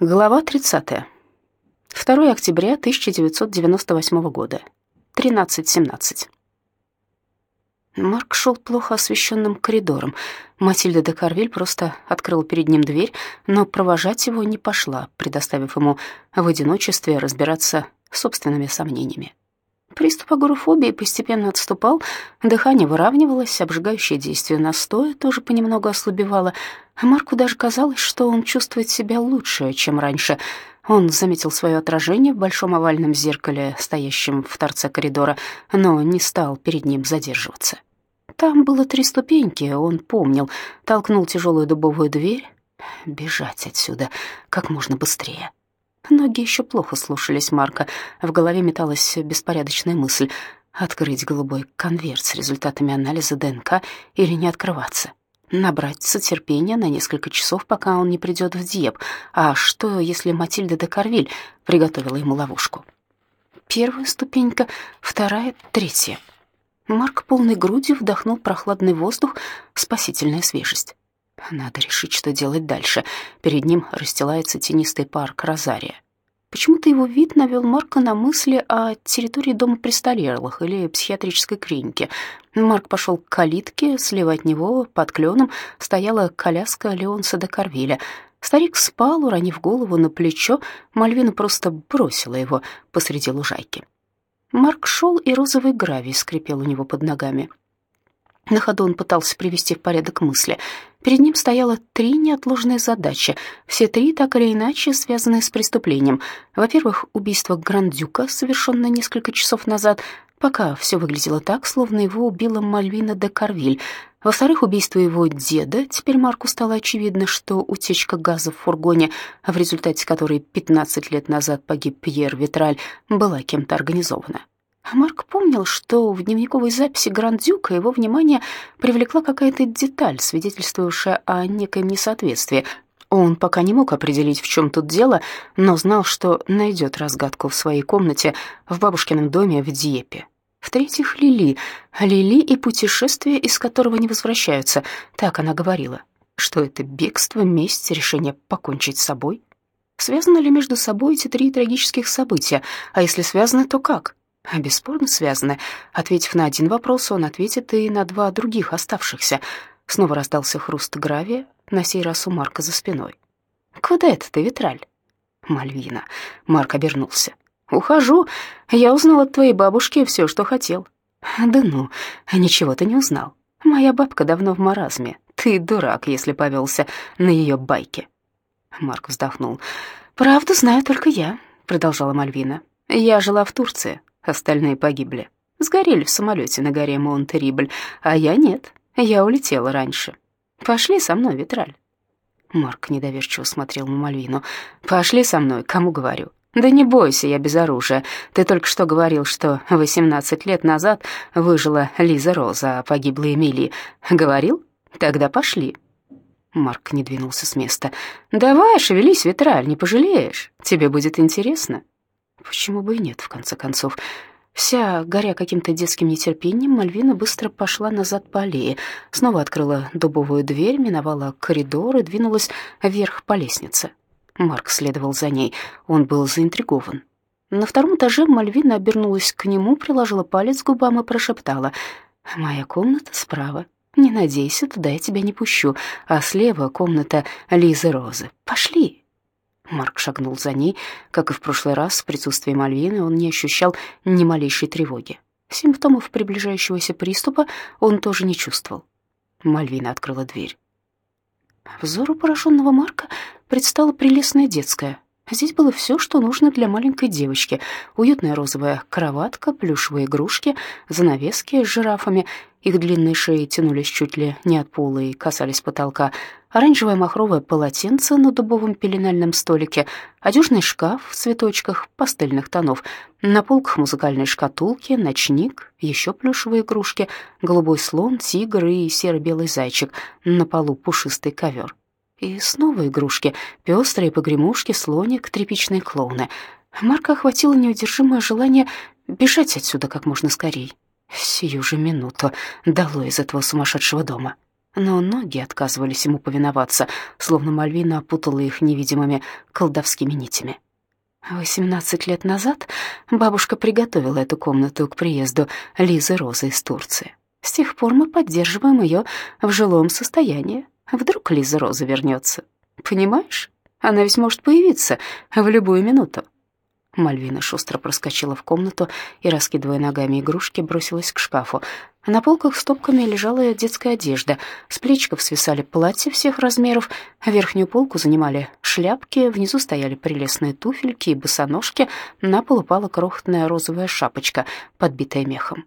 Глава 30. 2 октября 1998 года. 13.17. Марк шел плохо освещенным коридором. Матильда де Карвиль просто открыла перед ним дверь, но провожать его не пошла, предоставив ему в одиночестве разбираться с собственными сомнениями. Приступ агорафобии постепенно отступал, дыхание выравнивалось, обжигающее действие настоя тоже понемногу ослабевало. Марку даже казалось, что он чувствует себя лучше, чем раньше. Он заметил свое отражение в большом овальном зеркале, стоящем в торце коридора, но не стал перед ним задерживаться. Там было три ступеньки, он помнил, толкнул тяжелую дубовую дверь. Бежать отсюда как можно быстрее. Ноги еще плохо слушались Марка. В голове металась беспорядочная мысль — открыть голубой конверт с результатами анализа ДНК или не открываться. Набраться терпения на несколько часов, пока он не придет в Диеп. А что, если Матильда де Карвиль приготовила ему ловушку? Первая ступенька, вторая, третья. Марк полной грудью вдохнул прохладный воздух, спасительная свежесть. Надо решить, что делать дальше. Перед ним расстилается тенистый парк Розария. Почему-то его вид навел Марка на мысли о территории дома престарелых или психиатрической клиники. Марк пошел к калитке, слева от него, под кленом, стояла коляска Леонса де Карвиля. Старик спал, уронив голову на плечо, Мальвина просто бросила его посреди лужайки. Марк шел, и розовый гравий скрипел у него под ногами. На ходу он пытался привести в порядок мысли. Перед ним стояло три неотложные задачи, все три так или иначе связанные с преступлением. Во-первых, убийство Грандюка, совершенное несколько часов назад, пока все выглядело так, словно его убила Мальвина де Карвиль. Во-вторых, убийство его деда. Теперь Марку стало очевидно, что утечка газа в фургоне, в результате которой 15 лет назад погиб Пьер Витраль, была кем-то организована. Марк помнил, что в дневниковой записи Грандюка его внимание привлекла какая-то деталь, свидетельствующая о некоем несоответствии. Он пока не мог определить, в чем тут дело, но знал, что найдет разгадку в своей комнате в бабушкином доме в Диепе. В-третьих, Лили. Лили и путешествие, из которого не возвращаются, так она говорила. Что это бегство, месть, решение покончить с собой? Связаны ли между собой эти три трагических события? А если связаны, то как? Бесспорно связаны. Ответив на один вопрос, он ответит и на два других оставшихся. Снова раздался хруст гравия, на сей раз у Марка за спиной. «Куда это ты, Витраль?» «Мальвина». Марк обернулся. «Ухожу. Я узнал от твоей бабушки все, что хотел». «Да ну, ничего ты не узнал. Моя бабка давно в маразме. Ты дурак, если повелся на ее байке». Марк вздохнул. «Правду знаю только я», — продолжала Мальвина. «Я жила в Турции, Остальные погибли. Сгорели в самолете на горе Монтерибль, а я нет. Я улетела раньше. Пошли со мной, Витраль. Марк недоверчиво смотрел на Мальвину. «Пошли со мной, кому говорю?» «Да не бойся, я без оружия. Ты только что говорил, что 18 лет назад выжила Лиза Роза, а погибла Эмили. Говорил? Тогда пошли». Марк не двинулся с места. «Давай, шевелись, Витраль, не пожалеешь. Тебе будет интересно». Почему бы и нет, в конце концов? Вся, горя каким-то детским нетерпением, Мальвина быстро пошла назад по аллее, снова открыла дубовую дверь, миновала коридор и двинулась вверх по лестнице. Марк следовал за ней, он был заинтригован. На втором этаже Мальвина обернулась к нему, приложила палец к губам и прошептала «Моя комната справа. Не надейся, туда я тебя не пущу, а слева комната Лизы Розы. Пошли!» Марк шагнул за ней. Как и в прошлый раз, в присутствии Мальвины он не ощущал ни малейшей тревоги. Симптомов приближающегося приступа он тоже не чувствовал. Мальвина открыла дверь. Взору пораженного Марка предстала прелестная детская. Здесь было все, что нужно для маленькой девочки. Уютная розовая кроватка, плюшевые игрушки, занавески с жирафами. Их длинные шеи тянулись чуть ли не от пола и касались потолка оранжевое махровое полотенце на дубовом пеленальном столике, одежный шкаф в цветочках пастельных тонов, на полках музыкальные шкатулки, ночник, еще плюшевые игрушки, голубой слон, тигр и серо-белый зайчик, на полу пушистый ковер. И снова игрушки, пестрые погремушки, слоник, тряпичные клоуны. Марка охватило неудержимое желание бежать отсюда как можно скорее. Сию же минуту долой из этого сумасшедшего дома. но ноги отказывались ему повиноваться, словно Мальвина опутала их невидимыми колдовскими нитями. Восемнадцать лет назад бабушка приготовила эту комнату к приезду Лизы Розы из Турции. С тех пор мы поддерживаем ее в жилом состоянии. Вдруг Лиза Роза вернется. Понимаешь? Она ведь может появиться в любую минуту. Мальвина шустро проскочила в комнату и, раскидывая ногами игрушки, бросилась к шкафу. На полках стопками лежала детская одежда, с плечиков свисали платья всех размеров, верхнюю полку занимали шляпки, внизу стояли прелестные туфельки и босоножки, на пол упала крохотная розовая шапочка, подбитая мехом.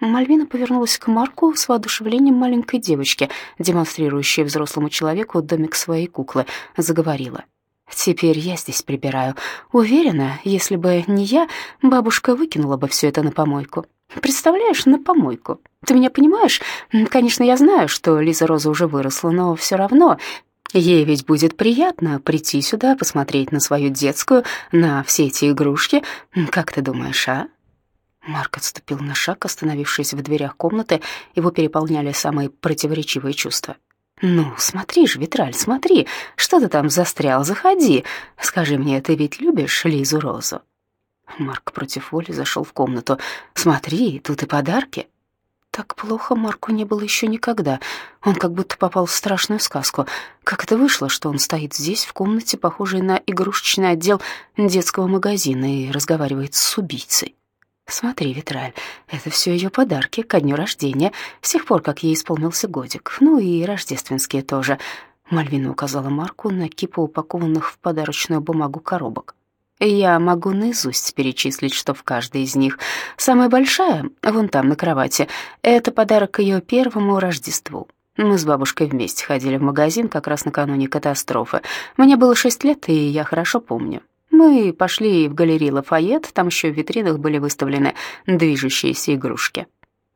Мальвина повернулась к Марку с воодушевлением маленькой девочки, демонстрирующей взрослому человеку домик своей куклы, заговорила. «Теперь я здесь прибираю. Уверена, если бы не я, бабушка выкинула бы все это на помойку. Представляешь, на помойку. Ты меня понимаешь? Конечно, я знаю, что Лиза Роза уже выросла, но все равно Ей ведь будет приятно прийти сюда, посмотреть на свою детскую, на все эти игрушки. Как ты думаешь, а?» Марк отступил на шаг, остановившись в дверях комнаты. Его переполняли самые противоречивые чувства. «Ну, смотри же, Витраль, смотри, что ты там застрял, заходи. Скажи мне, ты ведь любишь Лизу Розу?» Марк против воли зашел в комнату. «Смотри, тут и подарки». Так плохо Марку не было еще никогда. Он как будто попал в страшную сказку. Как это вышло, что он стоит здесь, в комнате, похожей на игрушечный отдел детского магазина, и разговаривает с убийцей? Смотри, Витраль, это все ее подарки ко дню рождения, с тех пор, как ей исполнился годик. Ну и рождественские тоже. Мальвина указала Марку на кипу упакованных в подарочную бумагу коробок. Я могу наизусть перечислить, что в каждой из них. Самая большая, вон там на кровати, это подарок ее первому Рождеству. Мы с бабушкой вместе ходили в магазин как раз накануне катастрофы. Мне было шесть лет, и я хорошо помню. Мы пошли в галерею Лафайет, там еще в витринах были выставлены движущиеся игрушки.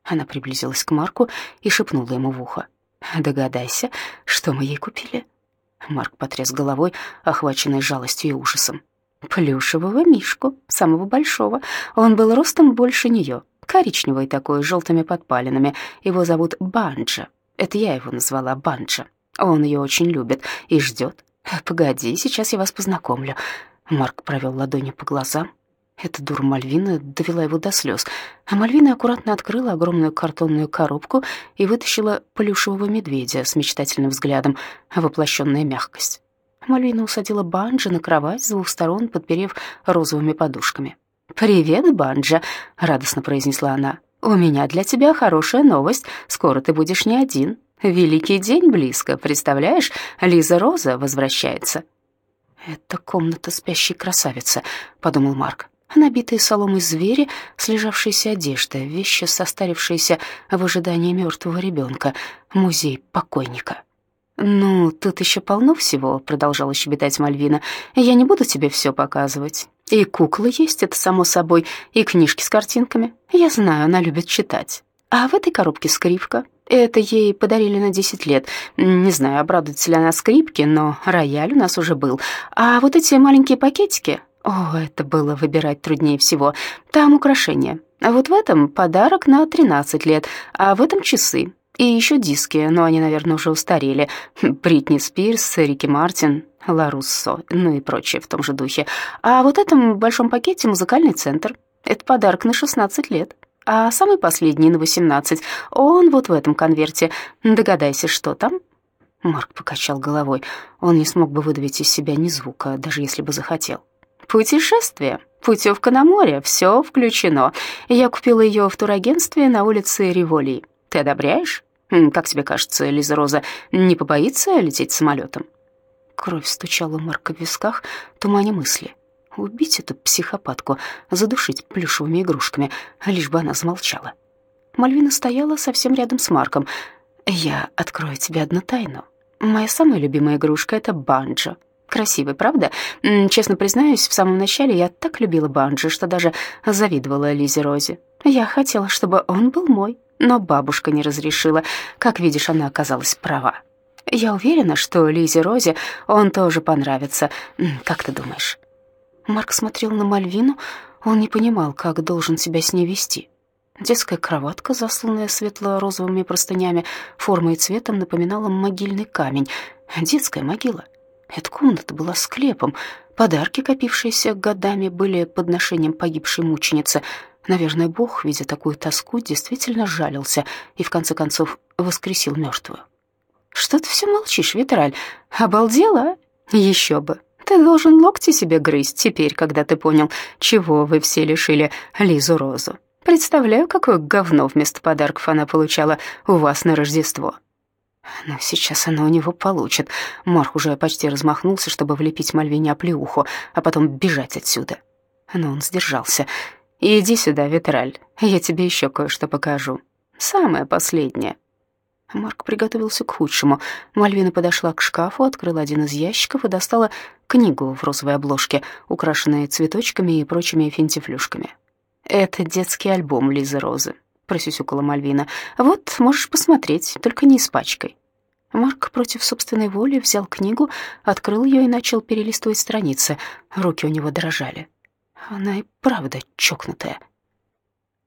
Она приблизилась к Марку и шепнула ему в ухо. «Догадайся, что мы ей купили?» Марк потряс головой, охваченный жалостью и ужасом. «Плюшевого мишку, самого большого. Он был ростом больше нее, коричневый такой, с желтыми подпалинами. Его зовут Банджа. Это я его назвала Банджа. Он ее очень любит и ждет. Погоди, сейчас я вас познакомлю. Марк провел ладонью по глазам. Эта дура Мальвина довела его до слез. А Мальвина аккуратно открыла огромную картонную коробку и вытащила плюшевого медведя с мечтательным взглядом, воплощенная мягкость. Мальвина усадила Банджа на кровать с двух сторон, подперев розовыми подушками. «Привет, Банджа», — радостно произнесла она. «У меня для тебя хорошая новость. Скоро ты будешь не один. Великий день близко, представляешь? Лиза Роза возвращается». «Это комната спящей красавицы», — подумал Марк. Набитые соломой звери, слежавшиеся одежда, вещи, состарившиеся в ожидании мертвого ребенка, музей покойника. «Ну, тут еще полно всего», — продолжала щебетать Мальвина. «Я не буду тебе все показывать. И куклы есть, это само собой, и книжки с картинками. Я знаю, она любит читать. А в этой коробке скрипка. Это ей подарили на 10 лет. Не знаю, обрадуется ли она скрипке, но рояль у нас уже был. А вот эти маленькие пакетики... О, это было выбирать труднее всего. Там украшения. А вот в этом подарок на 13 лет, а в этом часы. И еще диски, но они, наверное, уже устарели. Бритни Спирс, Рики Мартин, Ла Руссо, ну и прочее в том же духе. А вот этом большом пакете музыкальный центр. Это подарок на 16 лет а самый последний на 18. Он вот в этом конверте. Догадайся, что там?» Марк покачал головой. Он не смог бы выдавить из себя ни звука, даже если бы захотел. «Путешествие, путевка на море, все включено. Я купила ее в турагентстве на улице Риволии. Ты одобряешь? Как тебе кажется, Лиза Роза не побоится лететь самолетом?» Кровь стучала Марка в висках, тумане мысли. Убить эту психопатку, задушить плюшевыми игрушками, лишь бы она замолчала. Мальвина стояла совсем рядом с Марком. «Я открою тебе одну тайну. Моя самая любимая игрушка — это банджо. Красивый, правда? Честно признаюсь, в самом начале я так любила банджо, что даже завидовала Лизе Розе. Я хотела, чтобы он был мой, но бабушка не разрешила. Как видишь, она оказалась права. Я уверена, что Лизе Розе он тоже понравится. Как ты думаешь?» Марк смотрел на Мальвину, он не понимал, как должен себя с ней вести. Детская кроватка, засланная светло-розовыми простынями, формой и цветом напоминала могильный камень. Детская могила. Эта комната была склепом. Подарки, копившиеся годами, были подношением погибшей мученицы. Наверное, Бог, видя такую тоску, действительно жалился и, в конце концов, воскресил мертвую. «Что ты все молчишь, Витраль? Обалдела, а? Еще бы. Ты должен локти себе грызть теперь, когда ты понял, чего вы все лишили Лизу Розу. Представляю, какое говно вместо подарков она получала у вас на Рождество. Но сейчас она у него получит. Марх уже почти размахнулся, чтобы влепить Мальвине оплеуху, а потом бежать отсюда. Но он сдержался. «Иди сюда, Витраль, я тебе еще кое-что покажу. Самое последнее». Марк приготовился к худшему. Мальвина подошла к шкафу, открыла один из ящиков и достала книгу в розовой обложке, украшенной цветочками и прочими финтифлюшками. «Это детский альбом Лизы Розы», — просюсюкала Мальвина. «Вот, можешь посмотреть, только не испачкай». Марк против собственной воли взял книгу, открыл ее и начал перелистывать страницы. Руки у него дрожали. Она и правда чокнутая.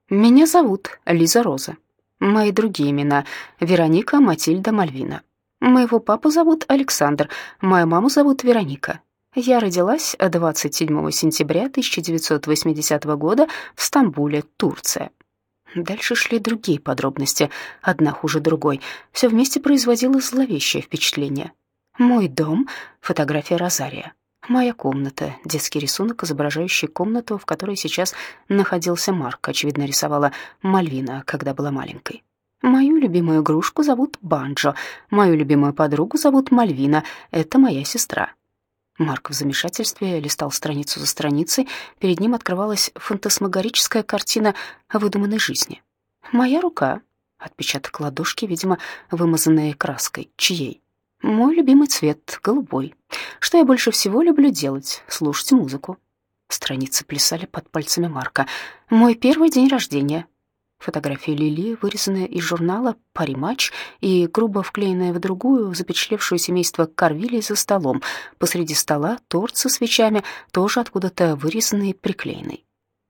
«Меня зовут Лиза Роза. Мои другие имена — Вероника, Матильда, Мальвина. Моего папу зовут Александр, мою маму зовут Вероника. Я родилась 27 сентября 1980 года в Стамбуле, Турция. Дальше шли другие подробности, одна хуже другой. Все вместе производило зловещее впечатление. Мой дом — фотография Розария. Моя комната, детский рисунок, изображающий комнату, в которой сейчас находился Марк, очевидно, рисовала Мальвина, когда была маленькой. Мою любимую игрушку зовут Банджо, мою любимую подругу зовут Мальвина, это моя сестра. Марк в замешательстве листал страницу за страницей. Перед ним открывалась фантасмагорическая картина выдуманной жизни. «Моя рука», отпечаток ладошки, видимо, вымазанная краской. Чьей? Мой любимый цвет — голубой. Что я больше всего люблю делать? Слушать музыку. Страницы плясали под пальцами Марка. Мой первый день рождения. Фотография Лили, вырезанная из журнала «Пари-матч» и грубо вклеенная в другую, запечатлевшую семейство Карвилей за столом. Посреди стола торт со свечами, тоже откуда-то вырезанный и приклеенный.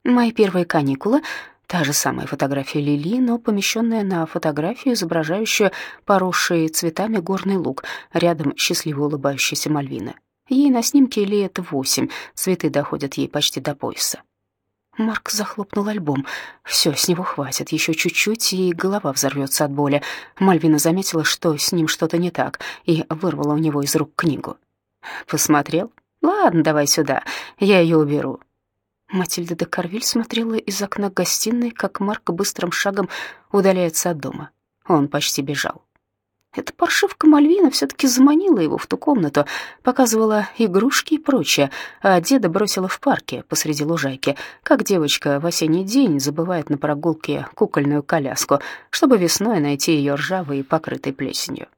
Мои первые каникулы — та же самая фотография Лили, но помещенная на фотографию, изображающую поросший цветами горный луг, рядом счастливо улыбающаяся Мальвина. Ей на снимке лет восемь, цветы доходят ей почти до пояса. Марк захлопнул альбом. Все, с него хватит, еще чуть-чуть, и голова взорвется от боли. Мальвина заметила, что с ним что-то не так, и вырвала у него из рук книгу. «Посмотрел? Ладно, давай сюда, я ее уберу». Матильда де Карвиль смотрела из окна гостиной, как Марк быстрым шагом удаляется от дома. Он почти бежал. Эта паршивка Мальвина все-таки заманила его в ту комнату, показывала игрушки и прочее, а деда бросила в парке посреди лужайки, как девочка в осенний день забывает на прогулке кукольную коляску, чтобы весной найти ее ржавой и покрытой плесенью.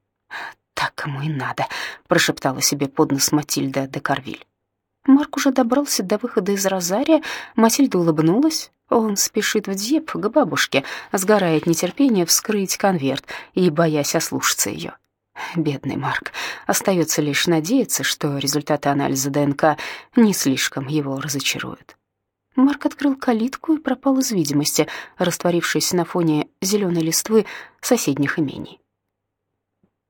«Так ему и надо», — прошептала себе под нос Матильда де Карвиль. Марк уже добрался до выхода из Розария, Матильда улыбнулась, он спешит в Дьеп к бабушке, сгорая от нетерпения вскрыть конверт и боясь ослушаться ее. Бедный Марк. Остается лишь надеяться, что результаты анализа ДНК не слишком его разочаруют. Марк открыл калитку и пропал из видимости, растворившись на фоне зеленой листвы соседних имений.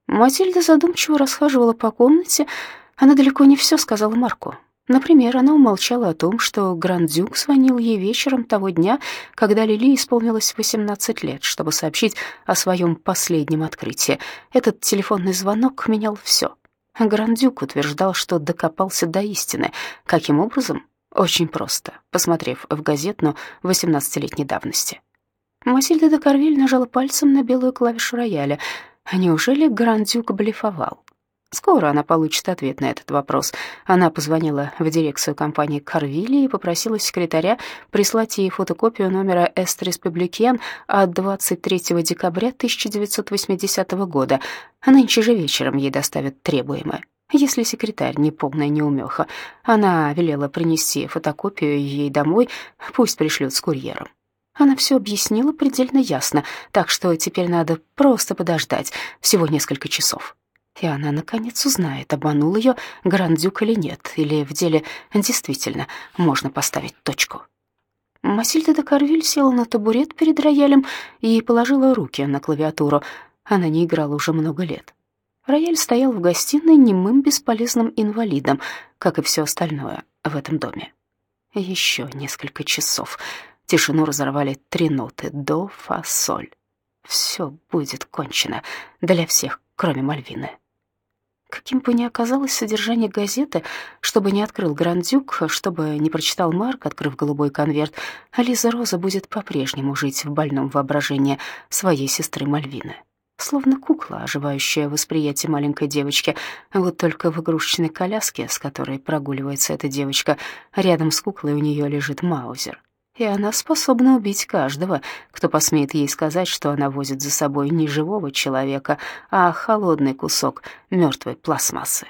Матильда задумчиво расхаживала по комнате. Она далеко не все сказала Марку. Например, она умолчала о том, что Гранд-Дюк звонил ей вечером того дня, когда Лили исполнилось 18 лет, чтобы сообщить о своем последнем открытии. Этот телефонный звонок менял все. Гранд-Дюк утверждал, что докопался до истины. Каким образом? Очень просто, посмотрев в газетну 18-летней давности. Масильда де Карвиль нажала пальцем на белую клавишу рояля. Неужели Гранд-Дюк блефовал? Скоро она получит ответ на этот вопрос. Она позвонила в дирекцию компании Карвилли и попросила секретаря прислать ей фотокопию номера «Эст Республикен» от 23 декабря 1980 года. Нынче же вечером ей доставят требуемое. Если секретарь не полная неумеха, она велела принести фотокопию ей домой, пусть пришлют с курьером. Она все объяснила предельно ясно, так что теперь надо просто подождать, всего несколько часов и она, наконец, узнает, обманул ее Грандюк или нет, или в деле действительно можно поставить точку. Масильда де Карвиль села на табурет перед роялем и положила руки на клавиатуру. Она не играла уже много лет. Рояль стоял в гостиной немым бесполезным инвалидом, как и все остальное в этом доме. Еще несколько часов. Тишину разорвали три ноты — до, фа, соль. Все будет кончено для всех, кроме Мальвины. Каким бы ни оказалось содержание газеты, чтобы не открыл Грандюк, чтобы не прочитал Марк, открыв голубой конверт, Ализа Роза будет по-прежнему жить в больном воображении своей сестры Мальвины. Словно кукла, оживающая восприятие маленькой девочки, вот только в игрушечной коляске, с которой прогуливается эта девочка, рядом с куклой у нее лежит Маузер и она способна убить каждого, кто посмеет ей сказать, что она возит за собой не живого человека, а холодный кусок мертвой пластмассы.